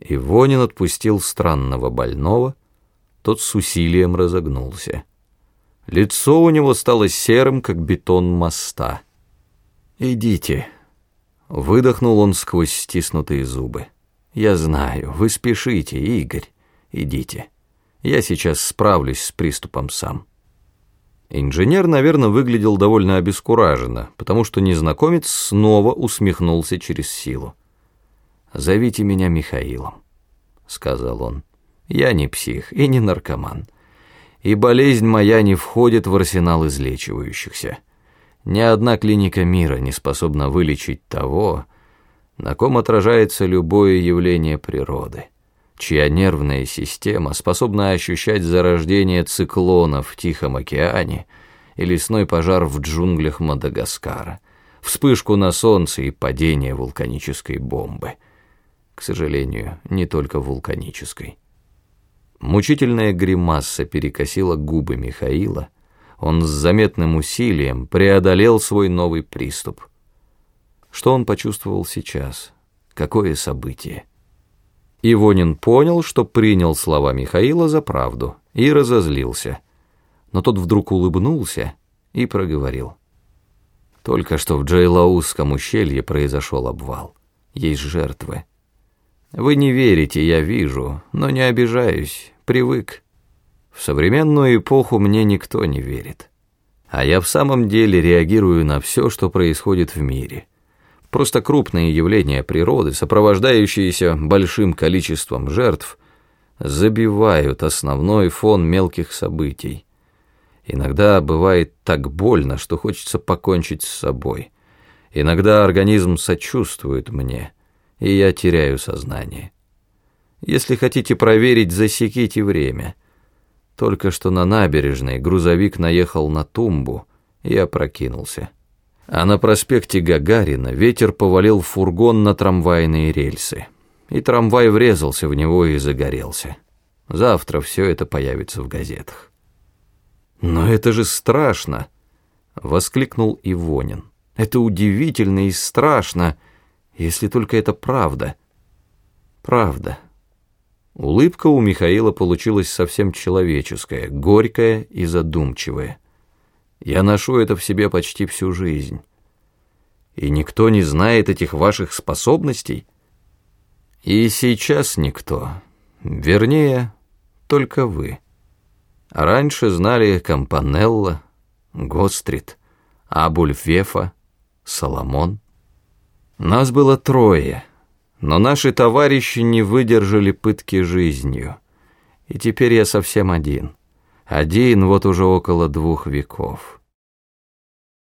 Ивонин отпустил странного больного, тот с усилием разогнулся. Лицо у него стало серым, как бетон моста. «Идите», — выдохнул он сквозь стиснутые зубы. «Я знаю, вы спешите, Игорь, идите. Я сейчас справлюсь с приступом сам». Инженер, наверное, выглядел довольно обескураженно, потому что незнакомец снова усмехнулся через силу. «Зовите меня Михаилом», — сказал он. «Я не псих и не наркоман. И болезнь моя не входит в арсенал излечивающихся. Ни одна клиника мира не способна вылечить того, на ком отражается любое явление природы, чья нервная система способна ощущать зарождение циклона в Тихом океане и лесной пожар в джунглях Мадагаскара, вспышку на солнце и падение вулканической бомбы» к сожалению, не только вулканической. Мучительная гримаса перекосила губы Михаила, он с заметным усилием преодолел свой новый приступ. Что он почувствовал сейчас? Какое событие? Ивонин понял, что принял слова Михаила за правду и разозлился. Но тот вдруг улыбнулся и проговорил. Только что в Джейлаусском ущелье произошел обвал. Есть жертвы. Вы не верите, я вижу, но не обижаюсь, привык. В современную эпоху мне никто не верит. А я в самом деле реагирую на все, что происходит в мире. Просто крупные явления природы, сопровождающиеся большим количеством жертв, забивают основной фон мелких событий. Иногда бывает так больно, что хочется покончить с собой. Иногда организм сочувствует мне – и я теряю сознание. Если хотите проверить, засеките время. Только что на набережной грузовик наехал на тумбу и опрокинулся. А на проспекте Гагарина ветер повалил фургон на трамвайные рельсы. И трамвай врезался в него и загорелся. Завтра все это появится в газетах. «Но это же страшно!» — воскликнул Ивонин. «Это удивительно и страшно!» Если только это правда. Правда. Улыбка у Михаила получилась совсем человеческая, горькая и задумчивая. Я ношу это в себе почти всю жизнь. И никто не знает этих ваших способностей? И сейчас никто. Вернее, только вы. Раньше знали Кампанелла, Гострит, Абульфефа, Соломон. Нас было трое, но наши товарищи не выдержали пытки жизнью. И теперь я совсем один. Один вот уже около двух веков.